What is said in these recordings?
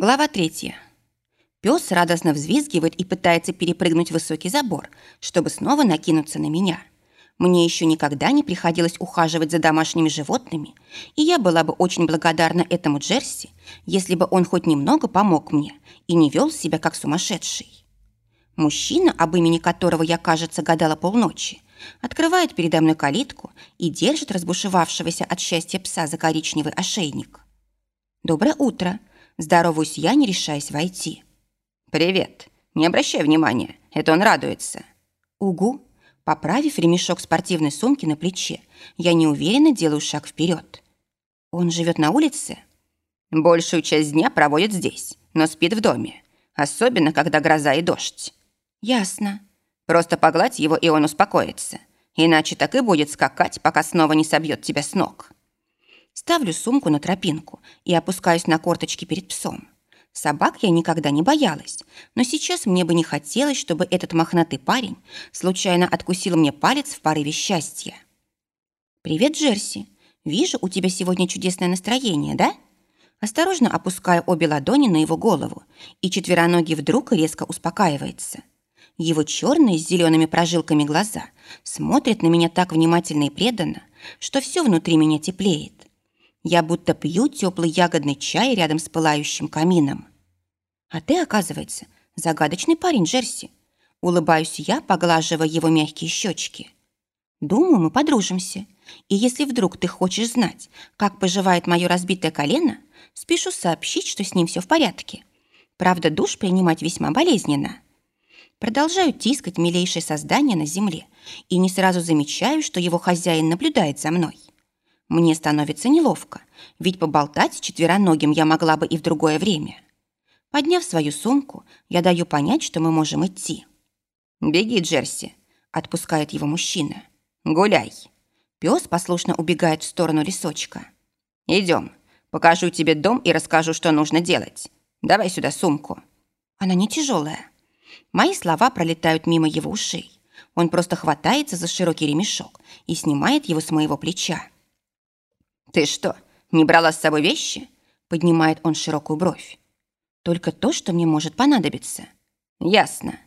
Глава третья. Пес радостно взвизгивает и пытается перепрыгнуть высокий забор, чтобы снова накинуться на меня. Мне еще никогда не приходилось ухаживать за домашними животными, и я была бы очень благодарна этому Джерси, если бы он хоть немного помог мне и не вел себя как сумасшедший. Мужчина, об имени которого я, кажется, гадала полночи, открывает передо мной калитку и держит разбушевавшегося от счастья пса за коричневый ошейник. «Доброе утро!» Здороваюсь я, не решаясь войти. «Привет. Не обращай внимания. Это он радуется». «Угу». Поправив ремешок спортивной сумки на плече, я неуверенно делаю шаг вперед. «Он живет на улице?» «Большую часть дня проводит здесь, но спит в доме. Особенно, когда гроза и дождь». «Ясно». «Просто погладь его, и он успокоится. Иначе так и будет скакать, пока снова не собьет тебя с ног». Ставлю сумку на тропинку и опускаюсь на корточки перед псом. Собак я никогда не боялась, но сейчас мне бы не хотелось, чтобы этот мохнатый парень случайно откусил мне палец в порыве счастья. «Привет, Джерси. Вижу, у тебя сегодня чудесное настроение, да?» Осторожно опускаю обе ладони на его голову, и четвероногий вдруг резко успокаивается. Его черные с зелеными прожилками глаза смотрят на меня так внимательно и преданно, что все внутри меня теплеет. Я будто пью теплый ягодный чай рядом с пылающим камином. А ты, оказывается, загадочный парень, Джерси. Улыбаюсь я, поглаживая его мягкие щечки. Думаю, мы подружимся. И если вдруг ты хочешь знать, как поживает мое разбитое колено, спешу сообщить, что с ним все в порядке. Правда, душ принимать весьма болезненно. Продолжаю тискать милейшее создание на земле и не сразу замечаю, что его хозяин наблюдает за мной. Мне становится неловко, ведь поболтать четвероногим я могла бы и в другое время. Подняв свою сумку, я даю понять, что мы можем идти. «Беги, Джерси», — отпускает его мужчина. «Гуляй». Пес послушно убегает в сторону лесочка. «Идем. Покажу тебе дом и расскажу, что нужно делать. Давай сюда сумку». Она не тяжелая. Мои слова пролетают мимо его ушей. Он просто хватается за широкий ремешок и снимает его с моего плеча. «Ты что, не брала с собой вещи?» Поднимает он широкую бровь. «Только то, что мне может понадобиться». «Ясно».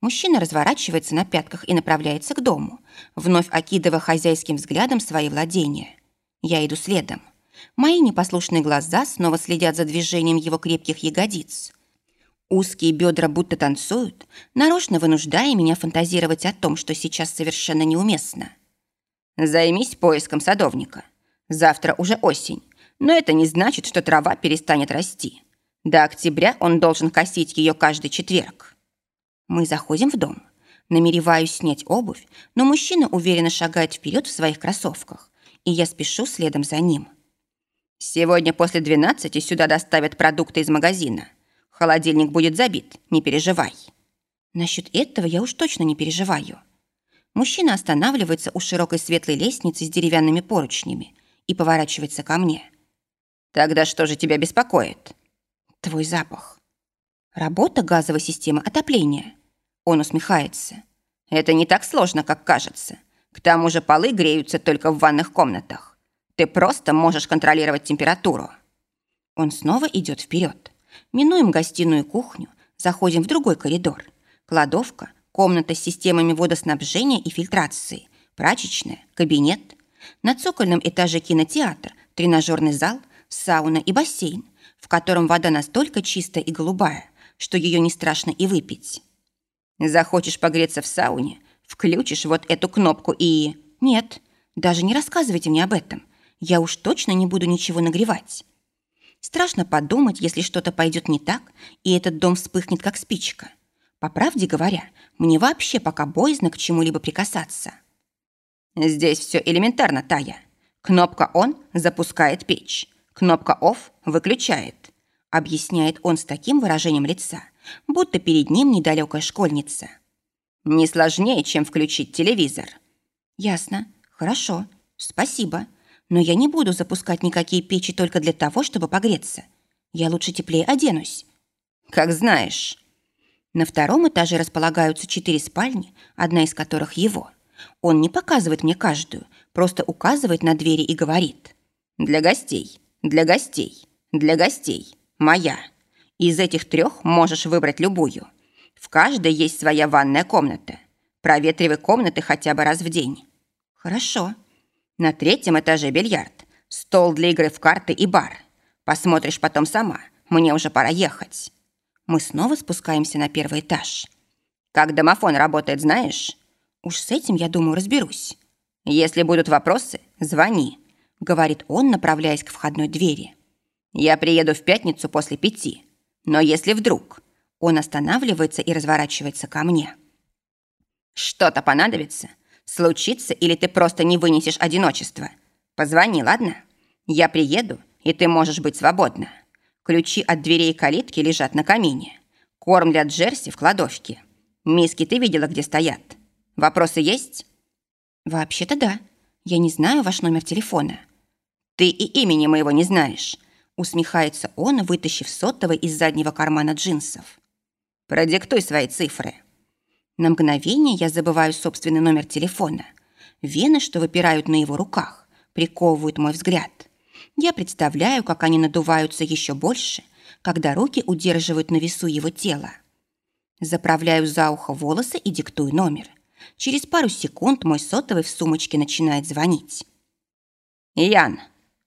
Мужчина разворачивается на пятках и направляется к дому, вновь окидывая хозяйским взглядом свои владения. Я иду следом. Мои непослушные глаза снова следят за движением его крепких ягодиц. Узкие бедра будто танцуют, нарочно вынуждая меня фантазировать о том, что сейчас совершенно неуместно. «Займись поиском садовника. Завтра уже осень, но это не значит, что трава перестанет расти. До октября он должен косить ее каждый четверг. Мы заходим в дом. Намереваюсь снять обувь, но мужчина уверенно шагает вперед в своих кроссовках, и я спешу следом за ним. Сегодня после двенадцати сюда доставят продукты из магазина. Холодильник будет забит, не переживай. Насчет этого я уж точно не переживаю. Мужчина останавливается у широкой светлой лестницы с деревянными поручнями, и поворачивается ко мне. «Тогда что же тебя беспокоит?» «Твой запах. Работа газовой системы отопления». Он усмехается. «Это не так сложно, как кажется. К тому же полы греются только в ванных комнатах. Ты просто можешь контролировать температуру». Он снова идет вперед. Минуем гостиную и кухню, заходим в другой коридор. Кладовка, комната с системами водоснабжения и фильтрации, прачечная, кабинет – на цокольном этаже кинотеатр, тренажерный зал, сауна и бассейн, в котором вода настолько чистая и голубая, что ее не страшно и выпить. Захочешь погреться в сауне, включишь вот эту кнопку и... Нет, даже не рассказывайте мне об этом. Я уж точно не буду ничего нагревать. Страшно подумать, если что-то пойдет не так, и этот дом вспыхнет, как спичка. По правде говоря, мне вообще пока боязно к чему-либо прикасаться. Здесь все элементарно, Тая. Кнопка «Он» запускает печь. Кнопка «Офф» выключает. Объясняет он с таким выражением лица, будто перед ним недалекая школьница. Не сложнее, чем включить телевизор. Ясно. Хорошо. Спасибо. Но я не буду запускать никакие печи только для того, чтобы погреться. Я лучше теплее оденусь. Как знаешь. На втором этаже располагаются четыре спальни, одна из которых его – он не показывает мне каждую, просто указывает на двери и говорит. «Для гостей, для гостей, для гостей, моя». Из этих трех можешь выбрать любую. В каждой есть своя ванная комната. Проветривай комнаты хотя бы раз в день. Хорошо. На третьем этаже бильярд. Стол для игры в карты и бар. Посмотришь потом сама. Мне уже пора ехать. Мы снова спускаемся на первый этаж. Как домофон работает, знаешь? Уж с этим, я думаю, разберусь. Если будут вопросы, звони, говорит он, направляясь к входной двери. Я приеду в пятницу после пяти. Но если вдруг... Он останавливается и разворачивается ко мне. Что-то понадобится? Случится или ты просто не вынесешь одиночество? Позвони, ладно? Я приеду, и ты можешь быть свободна. Ключи от дверей и калитки лежат на камине. Корм для Джерси в кладовке. Миски ты видела, где стоят? Вопросы есть? Вообще-то да. Я не знаю ваш номер телефона. Ты и имени моего не знаешь. Усмехается он, вытащив сотовый из заднего кармана джинсов. Продиктуй свои цифры. На мгновение я забываю собственный номер телефона. Вены, что выпирают на его руках, приковывают мой взгляд. Я представляю, как они надуваются еще больше, когда руки удерживают на весу его тела. Заправляю за ухо волосы и диктую номер. Через пару секунд мой сотовый в сумочке начинает звонить. «Ян!»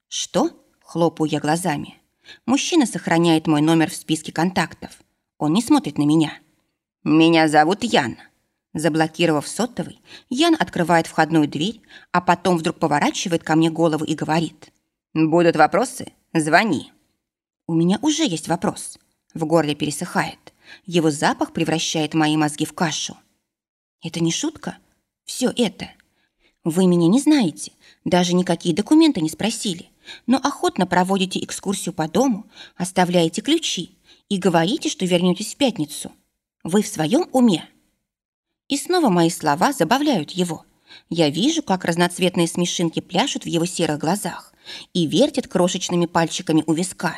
«Что?» Хлопаю я глазами. Мужчина сохраняет мой номер в списке контактов. Он не смотрит на меня. «Меня зовут Ян». Заблокировав сотовый, Ян открывает входную дверь, а потом вдруг поворачивает ко мне голову и говорит. «Будут вопросы? Звони». У меня уже есть вопрос. В горле пересыхает. Его запах превращает мои мозги в кашу. Это не шутка? Все это. Вы меня не знаете, даже никакие документы не спросили но охотно проводите экскурсию по дому, оставляете ключи и говорите, что вернетесь в пятницу. Вы в своем уме? И снова мои слова забавляют его. Я вижу, как разноцветные смешинки пляшут в его серых глазах и вертят крошечными пальчиками у виска.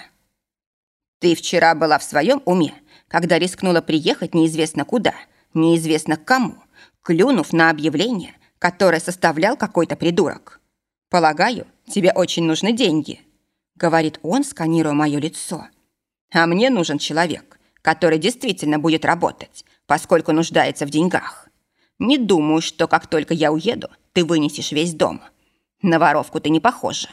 «Ты вчера была в своем уме, когда рискнула приехать неизвестно куда, неизвестно к кому, клюнув на объявление, которое составлял какой-то придурок. Полагаю, тебе очень нужны деньги», — говорит он, сканируя мое лицо. «А мне нужен человек, который действительно будет работать, поскольку нуждается в деньгах. Не думаю, что как только я уеду, ты вынесешь весь дом. На воровку ты не похожа.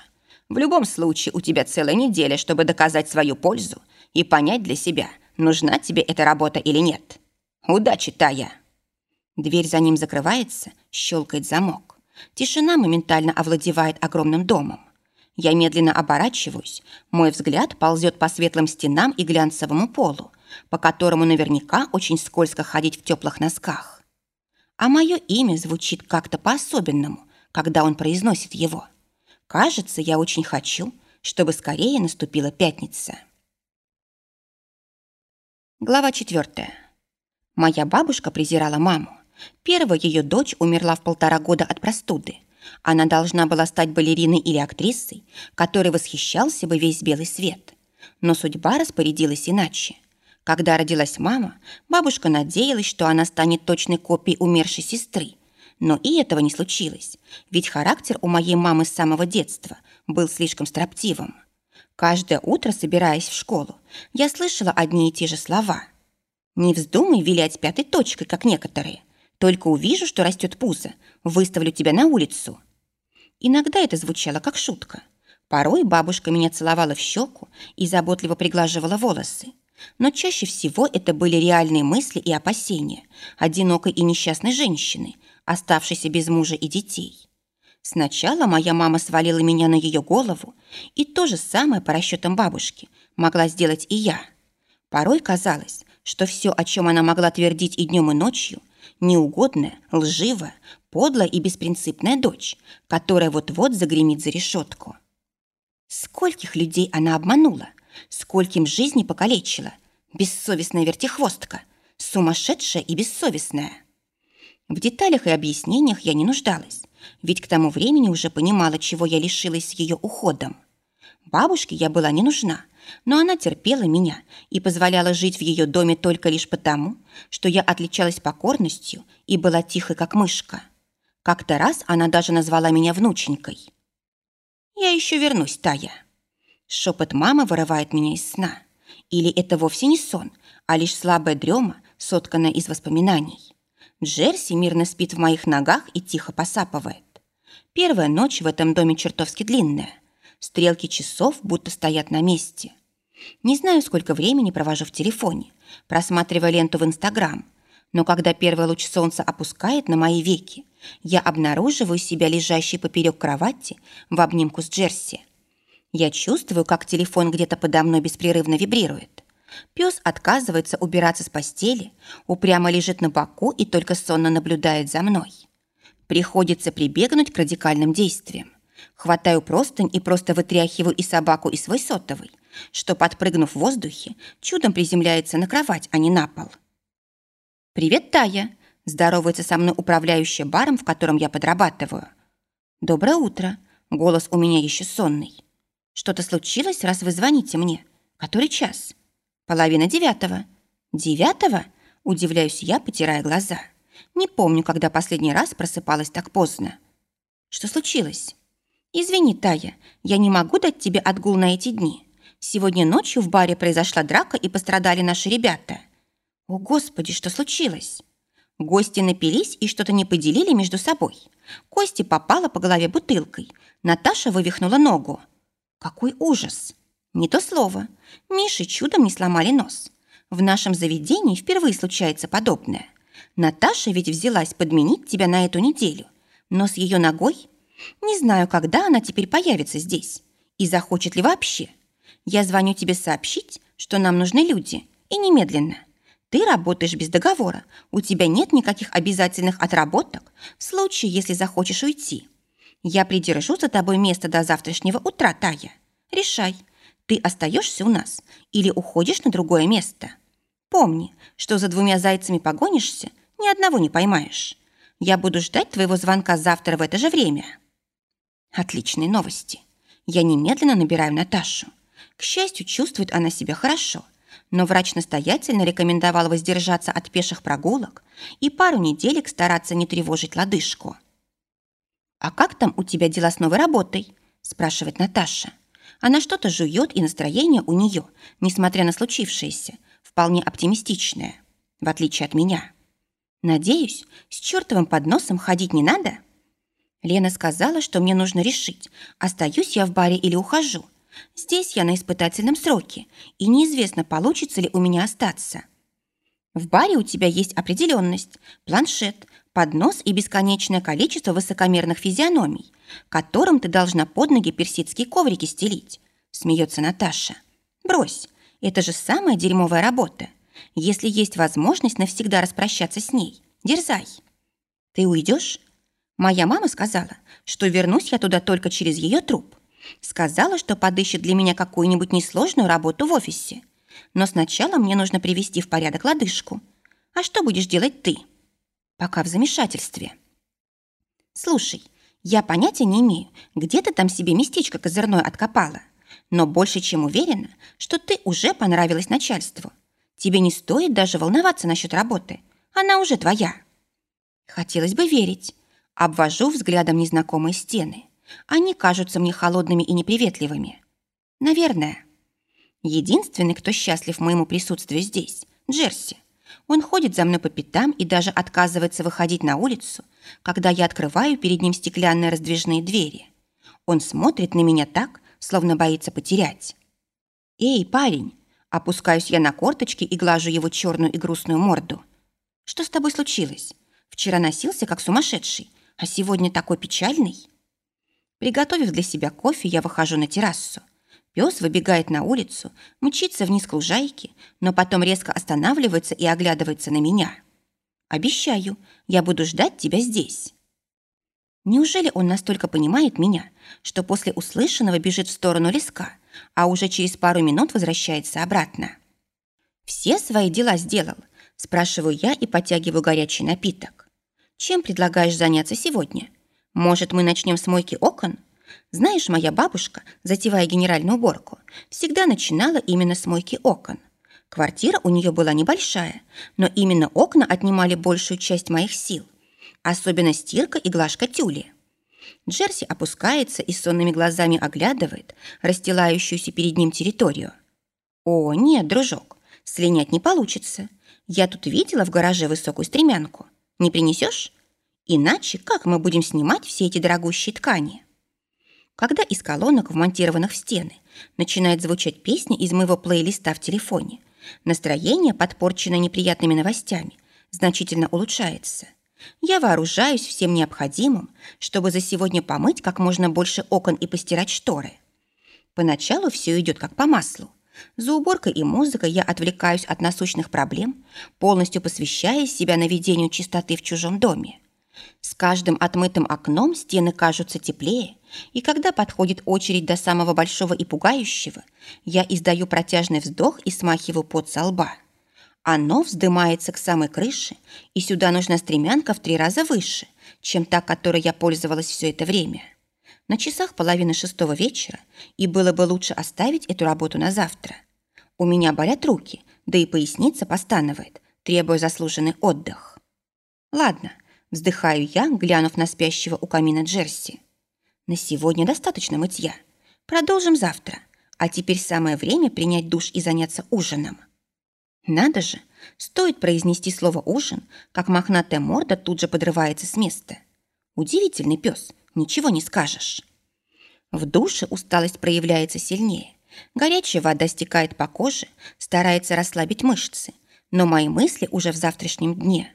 В любом случае у тебя целая неделя, чтобы доказать свою пользу и понять для себя, нужна тебе эта работа или нет. Удачи, Тая!» Дверь за ним закрывается, щелкает замок. Тишина моментально овладевает огромным домом. Я медленно оборачиваюсь, мой взгляд ползет по светлым стенам и глянцевому полу, по которому наверняка очень скользко ходить в теплых носках. А мое имя звучит как-то по-особенному, когда он произносит его. Кажется, я очень хочу, чтобы скорее наступила пятница. Глава четвертая. Моя бабушка презирала маму. Первая ее дочь умерла в полтора года от простуды. Она должна была стать балериной или актрисой, которой восхищался бы весь белый свет. Но судьба распорядилась иначе. Когда родилась мама, бабушка надеялась, что она станет точной копией умершей сестры. Но и этого не случилось, ведь характер у моей мамы с самого детства был слишком строптивым. Каждое утро, собираясь в школу, я слышала одни и те же слова. «Не вздумай вилять пятой точкой, как некоторые. Только увижу, что растет пузо, выставлю тебя на улицу». Иногда это звучало как шутка. Порой бабушка меня целовала в щеку и заботливо приглаживала волосы. Но чаще всего это были реальные мысли и опасения одинокой и несчастной женщины, оставшейся без мужа и детей. Сначала моя мама свалила меня на ее голову, и то же самое по расчетам бабушки могла сделать и я. Порой казалось, что все, о чем она могла твердить и днем, и ночью, неугодная, лживая, подлая и беспринципная дочь, которая вот-вот загремит за решетку. Скольких людей она обманула, скольким жизни покалечила, бессовестная вертихвостка, сумасшедшая и бессовестная. В деталях и объяснениях я не нуждалась, ведь к тому времени уже понимала, чего я лишилась с ее уходом. Бабушке я была не нужна, но она терпела меня и позволяла жить в ее доме только лишь потому, что я отличалась покорностью и была тихой, как мышка. Как-то раз она даже назвала меня внученькой. «Я еще вернусь, Тая». Шепот мамы вырывает меня из сна. Или это вовсе не сон, а лишь слабая дрема, сотканная из воспоминаний? Джерси мирно спит в моих ногах и тихо посапывает. Первая ночь в этом доме чертовски длинная. Стрелки часов будто стоят на месте. Не знаю, сколько времени провожу в телефоне, просматривая ленту в Инстаграм, но когда первый луч солнца опускает на мои веки, я обнаруживаю себя лежащей поперек кровати в обнимку с Джерси. Я чувствую, как телефон где-то подо мной беспрерывно вибрирует. Пес отказывается убираться с постели, упрямо лежит на боку и только сонно наблюдает за мной. Приходится прибегнуть к радикальным действиям. Хватаю простынь и просто вытряхиваю и собаку, и свой сотовый, что, подпрыгнув в воздухе, чудом приземляется на кровать, а не на пол. «Привет, Тая!» – здоровается со мной управляющая баром, в котором я подрабатываю. «Доброе утро!» – голос у меня еще сонный. «Что-то случилось, раз вы звоните мне? Который час?» «Половина девятого». «Девятого?» – удивляюсь я, потирая глаза. Не помню, когда последний раз просыпалась так поздно. Что случилось? Извини, Тая, я не могу дать тебе отгул на эти дни. Сегодня ночью в баре произошла драка и пострадали наши ребята. О, Господи, что случилось? Гости напились и что-то не поделили между собой. Кости попала по голове бутылкой. Наташа вывихнула ногу. Какой ужас! Не то слово. Мише чудом не сломали нос. В нашем заведении впервые случается подобное. Наташа ведь взялась подменить тебя на эту неделю. Но с ее ногой... Не знаю, когда она теперь появится здесь. И захочет ли вообще. Я звоню тебе сообщить, что нам нужны люди. И немедленно. Ты работаешь без договора. У тебя нет никаких обязательных отработок в случае, если захочешь уйти. Я придержу за тобой место до завтрашнего утра, Тая. Решай, ты остаешься у нас или уходишь на другое место. Помни, что за двумя зайцами погонишься, ни одного не поймаешь. Я буду ждать твоего звонка завтра в это же время. Отличные новости. Я немедленно набираю Наташу. К счастью, чувствует она себя хорошо, но врач настоятельно рекомендовал воздержаться от пеших прогулок и пару неделек стараться не тревожить лодыжку. «А как там у тебя дела с новой работой?» – спрашивает Наташа. Она что-то жует, и настроение у нее, несмотря на случившееся, вполне оптимистичная, в отличие от меня. Надеюсь, с чертовым подносом ходить не надо? Лена сказала, что мне нужно решить, остаюсь я в баре или ухожу. Здесь я на испытательном сроке, и неизвестно, получится ли у меня остаться. В баре у тебя есть определенность, планшет, поднос и бесконечное количество высокомерных физиономий, которым ты должна под ноги персидские коврики стелить, смеется Наташа. Брось, это же самая дерьмовая работа. Если есть возможность навсегда распрощаться с ней, дерзай. Ты уйдешь? Моя мама сказала, что вернусь я туда только через ее труп. Сказала, что подыщет для меня какую-нибудь несложную работу в офисе. Но сначала мне нужно привести в порядок лодыжку. А что будешь делать ты? Пока в замешательстве. Слушай, я понятия не имею, где ты там себе местечко козырное откопала но больше чем уверена, что ты уже понравилась начальству. Тебе не стоит даже волноваться насчет работы. Она уже твоя. Хотелось бы верить. Обвожу взглядом незнакомые стены. Они кажутся мне холодными и неприветливыми. Наверное. Единственный, кто счастлив моему присутствию здесь – Джерси. Он ходит за мной по пятам и даже отказывается выходить на улицу, когда я открываю перед ним стеклянные раздвижные двери. Он смотрит на меня так, словно боится потерять. «Эй, парень!» Опускаюсь я на корточки и глажу его черную и грустную морду. «Что с тобой случилось? Вчера носился, как сумасшедший, а сегодня такой печальный?» Приготовив для себя кофе, я выхожу на террасу. Пес выбегает на улицу, мчится вниз к лужайке, но потом резко останавливается и оглядывается на меня. «Обещаю, я буду ждать тебя здесь». Неужели он настолько понимает меня, что после услышанного бежит в сторону леска, а уже через пару минут возвращается обратно? «Все свои дела сделал?» – спрашиваю я и подтягиваю горячий напиток. «Чем предлагаешь заняться сегодня? Может, мы начнем с мойки окон? Знаешь, моя бабушка, затевая генеральную уборку, всегда начинала именно с мойки окон. Квартира у нее была небольшая, но именно окна отнимали большую часть моих сил. Особенно стирка и глажка тюли. Джерси опускается и сонными глазами оглядывает расстилающуюся перед ним территорию. О, нет, дружок, слинять не получится. Я тут видела в гараже высокую стремянку. Не принесешь? Иначе как мы будем снимать все эти дорогущие ткани? Когда из колонок, вмонтированных в стены, начинает звучать песня из моего плейлиста в телефоне, настроение, подпорченное неприятными новостями, значительно улучшается. Я вооружаюсь всем необходимым, чтобы за сегодня помыть как можно больше окон и постирать шторы. Поначалу все идет как по маслу. За уборкой и музыкой я отвлекаюсь от насущных проблем, полностью посвящая себя наведению чистоты в чужом доме. С каждым отмытым окном стены кажутся теплее, и когда подходит очередь до самого большого и пугающего, я издаю протяжный вздох и смахиваю пот со лба. Оно вздымается к самой крыше, и сюда нужна стремянка в три раза выше, чем та, которой я пользовалась все это время. На часах половины шестого вечера, и было бы лучше оставить эту работу на завтра. У меня болят руки, да и поясница постанывает, требуя заслуженный отдых. Ладно, вздыхаю я, глянув на спящего у камина Джерси. На сегодня достаточно мытья. Продолжим завтра. А теперь самое время принять душ и заняться ужином. Надо же, стоит произнести слово «ужин», как мохнатая морда тут же подрывается с места. Удивительный пес, ничего не скажешь. В душе усталость проявляется сильнее. Горячая вода стекает по коже, старается расслабить мышцы. Но мои мысли уже в завтрашнем дне.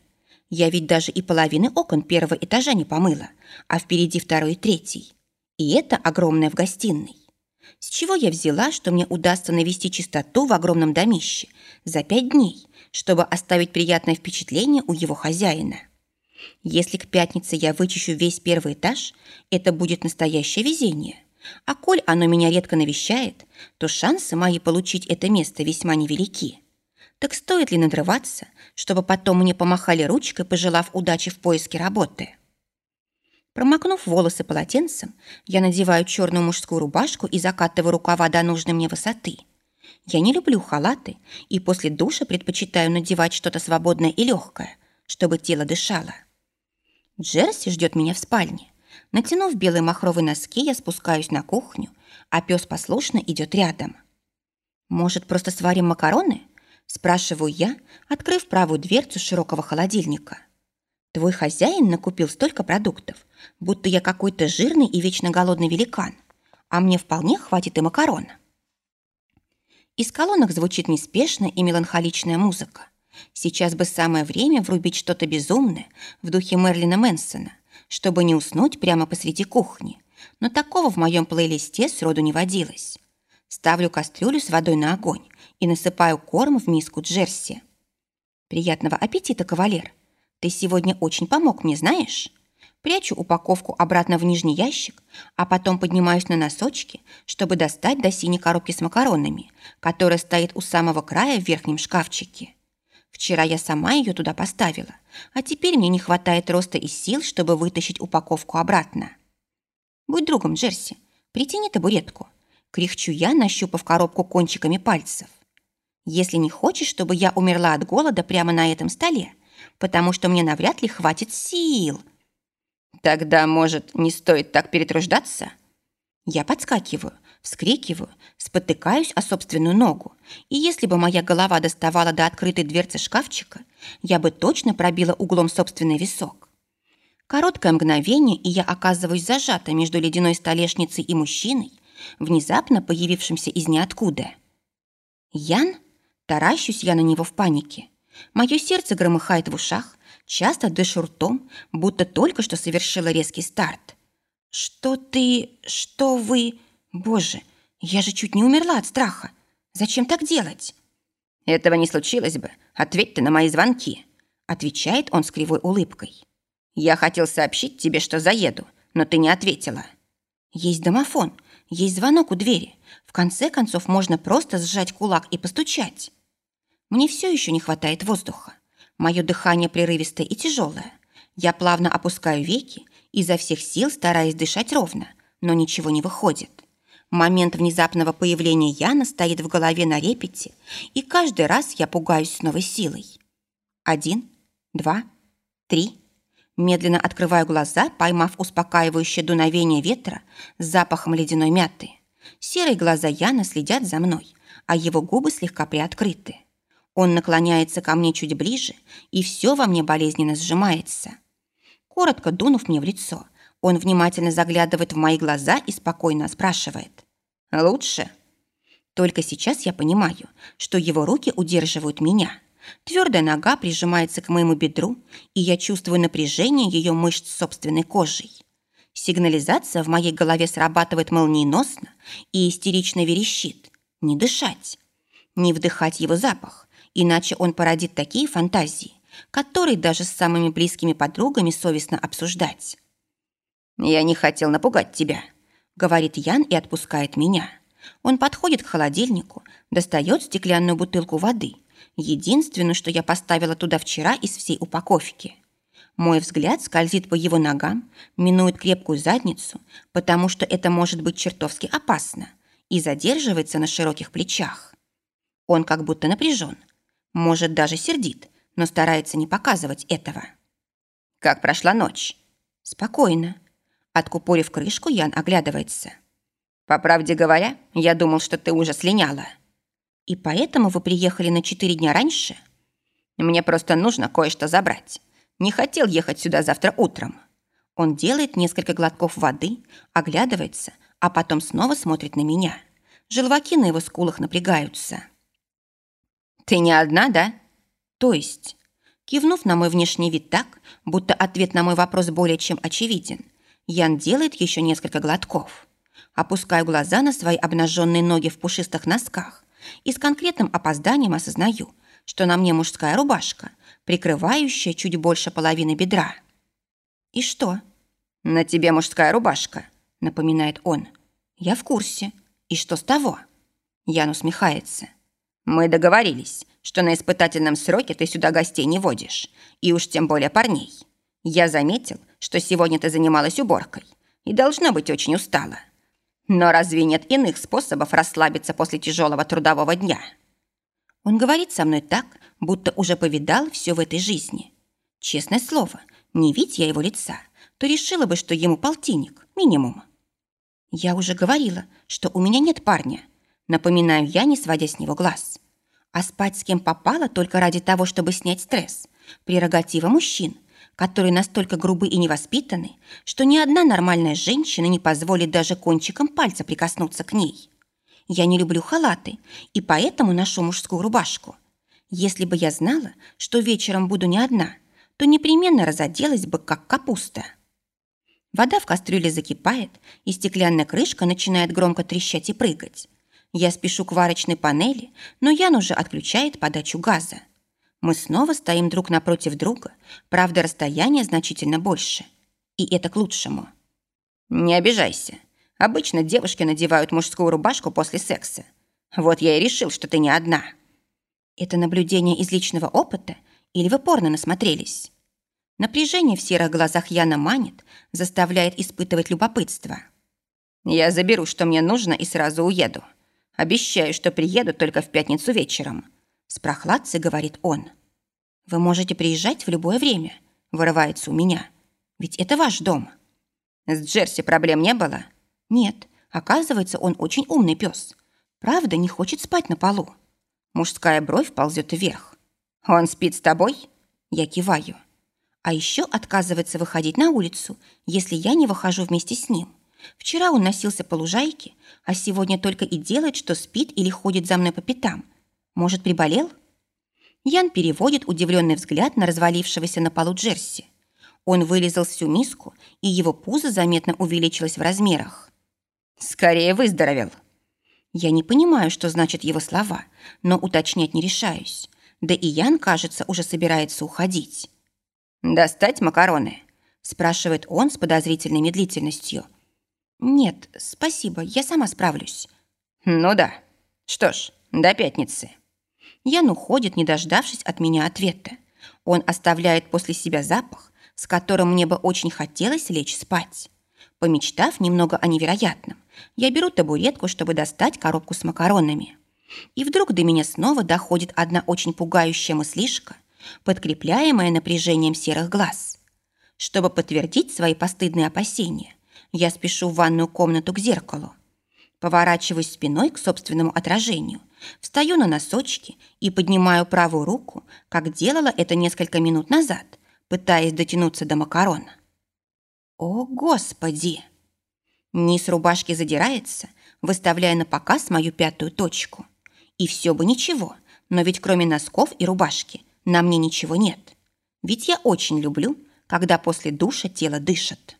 Я ведь даже и половины окон первого этажа не помыла, а впереди второй и третий. И это огромное в гостиной. С чего я взяла, что мне удастся навести чистоту в огромном домище за пять дней, чтобы оставить приятное впечатление у его хозяина? Если к пятнице я вычищу весь первый этаж, это будет настоящее везение. А коль оно меня редко навещает, то шансы мои получить это место весьма невелики. Так стоит ли надрываться, чтобы потом мне помахали ручкой, пожелав удачи в поиске работы? Промокнув волосы полотенцем, я надеваю черную мужскую рубашку и закатываю рукава до нужной мне высоты. Я не люблю халаты и после душа предпочитаю надевать что-то свободное и легкое, чтобы тело дышало. Джерси ждет меня в спальне. Натянув белые махровые носки, я спускаюсь на кухню, а пес послушно идет рядом. «Может, просто сварим макароны?» – спрашиваю я, открыв правую дверцу широкого холодильника. Твой хозяин накупил столько продуктов, будто я какой-то жирный и вечно голодный великан, а мне вполне хватит и макарона. Из колонок звучит неспешная и меланхоличная музыка. Сейчас бы самое время врубить что-то безумное в духе Мерлина Мэнсона, чтобы не уснуть прямо посреди кухни. Но такого в моем плейлисте сроду не водилось. Ставлю кастрюлю с водой на огонь и насыпаю корм в миску джерси. «Приятного аппетита, кавалер!» Ты сегодня очень помог мне, знаешь? Прячу упаковку обратно в нижний ящик, а потом поднимаюсь на носочки, чтобы достать до синей коробки с макаронами, которая стоит у самого края в верхнем шкафчике. Вчера я сама ее туда поставила, а теперь мне не хватает роста и сил, чтобы вытащить упаковку обратно. Будь другом, Джерси, притяни табуретку. Кряхчу я, нащупав коробку кончиками пальцев. Если не хочешь, чтобы я умерла от голода прямо на этом столе, потому что мне навряд ли хватит сил. Тогда, может, не стоит так перетруждаться? Я подскакиваю, вскрикиваю, спотыкаюсь о собственную ногу, и если бы моя голова доставала до открытой дверцы шкафчика, я бы точно пробила углом собственный висок. Короткое мгновение, и я оказываюсь зажата между ледяной столешницей и мужчиной, внезапно появившимся из ниоткуда. «Ян?» Таращусь я на него в панике. Мое сердце громыхает в ушах, часто дышу ртом, будто только что совершила резкий старт. «Что ты... что вы... Боже, я же чуть не умерла от страха. Зачем так делать?» «Этого не случилось бы. Ответь ты на мои звонки», — отвечает он с кривой улыбкой. «Я хотел сообщить тебе, что заеду, но ты не ответила». «Есть домофон, есть звонок у двери. В конце концов, можно просто сжать кулак и постучать». Мне все еще не хватает воздуха. Мое дыхание прерывистое и тяжелое. Я плавно опускаю веки, изо всех сил стараясь дышать ровно, но ничего не выходит. Момент внезапного появления Яна стоит в голове на репете, и каждый раз я пугаюсь с новой силой. Один, два, три. Медленно открываю глаза, поймав успокаивающее дуновение ветра с запахом ледяной мяты. Серые глаза Яна следят за мной, а его губы слегка приоткрыты. Он наклоняется ко мне чуть ближе, и все во мне болезненно сжимается. Коротко дунув мне в лицо, он внимательно заглядывает в мои глаза и спокойно спрашивает. «Лучше?» Только сейчас я понимаю, что его руки удерживают меня. Твердая нога прижимается к моему бедру, и я чувствую напряжение ее мышц собственной кожей. Сигнализация в моей голове срабатывает молниеносно и истерично верещит. Не дышать, не вдыхать его запах, иначе он породит такие фантазии, которые даже с самыми близкими подругами совестно обсуждать. «Я не хотел напугать тебя», — говорит Ян и отпускает меня. Он подходит к холодильнику, достает стеклянную бутылку воды, единственную, что я поставила туда вчера из всей упаковки. Мой взгляд скользит по его ногам, минует крепкую задницу, потому что это может быть чертовски опасно, и задерживается на широких плечах. Он как будто напряжен, может, даже сердит, но старается не показывать этого. «Как прошла ночь?» «Спокойно». Откупорив крышку, Ян оглядывается. «По правде говоря, я думал, что ты уже слиняла». «И поэтому вы приехали на четыре дня раньше?» «Мне просто нужно кое-что забрать. Не хотел ехать сюда завтра утром». Он делает несколько глотков воды, оглядывается, а потом снова смотрит на меня. Желваки на его скулах напрягаются. «Ты не одна, да?» «То есть?» Кивнув на мой внешний вид так, будто ответ на мой вопрос более чем очевиден, Ян делает еще несколько глотков. Опускаю глаза на свои обнаженные ноги в пушистых носках и с конкретным опозданием осознаю, что на мне мужская рубашка, прикрывающая чуть больше половины бедра. «И что?» «На тебе мужская рубашка», — напоминает он. «Я в курсе. И что с того?» Ян усмехается. Мы договорились, что на испытательном сроке ты сюда гостей не водишь, и уж тем более парней. Я заметил, что сегодня ты занималась уборкой и должна быть очень устала. Но разве нет иных способов расслабиться после тяжелого трудового дня? Он говорит со мной так, будто уже повидал все в этой жизни. Честное слово, не видя его лица, то решила бы, что ему полтинник, минимум. Я уже говорила, что у меня нет парня, Напоминаю я, не сводя с него глаз. А спать с кем попало только ради того, чтобы снять стресс. Прерогатива мужчин, которые настолько грубы и невоспитаны, что ни одна нормальная женщина не позволит даже кончиком пальца прикоснуться к ней. Я не люблю халаты, и поэтому ношу мужскую рубашку. Если бы я знала, что вечером буду не одна, то непременно разоделась бы, как капуста. Вода в кастрюле закипает, и стеклянная крышка начинает громко трещать и прыгать. Я спешу к варочной панели, но Ян уже отключает подачу газа. Мы снова стоим друг напротив друга, правда, расстояние значительно больше. И это к лучшему. Не обижайся. Обычно девушки надевают мужскую рубашку после секса. Вот я и решил, что ты не одна. Это наблюдение из личного опыта или вы порно насмотрелись? Напряжение в серых глазах Яна манит, заставляет испытывать любопытство. Я заберу, что мне нужно, и сразу уеду. Обещаю, что приеду только в пятницу вечером. С прохладцей говорит он. Вы можете приезжать в любое время, вырывается у меня. Ведь это ваш дом. С Джерси проблем не было? Нет, оказывается, он очень умный пес. Правда, не хочет спать на полу. Мужская бровь ползет вверх. Он спит с тобой? Я киваю. А еще отказывается выходить на улицу, если я не выхожу вместе с ним. Вчера он носился по лужайке, а сегодня только и делает, что спит или ходит за мной по пятам. Может, приболел? Ян переводит удивленный взгляд на развалившегося на полу Джерси. Он вылезал всю миску, и его пузо заметно увеличилось в размерах. «Скорее выздоровел!» Я не понимаю, что значат его слова, но уточнять не решаюсь. Да и Ян, кажется, уже собирается уходить. «Достать макароны?» – спрашивает он с подозрительной медлительностью – «Нет, спасибо, я сама справлюсь». «Ну да. Что ж, до пятницы». Ян уходит, не дождавшись от меня ответа. Он оставляет после себя запах, с которым мне бы очень хотелось лечь спать. Помечтав немного о невероятном, я беру табуретку, чтобы достать коробку с макаронами. И вдруг до меня снова доходит одна очень пугающая мыслишка, подкрепляемая напряжением серых глаз. Чтобы подтвердить свои постыдные опасения, я спешу в ванную комнату к зеркалу. Поворачиваюсь спиной к собственному отражению, встаю на носочки и поднимаю правую руку, как делала это несколько минут назад, пытаясь дотянуться до макарона. О, Господи! Низ рубашки задирается, выставляя на показ мою пятую точку. И все бы ничего, но ведь кроме носков и рубашки на мне ничего нет. Ведь я очень люблю, когда после душа тело дышит.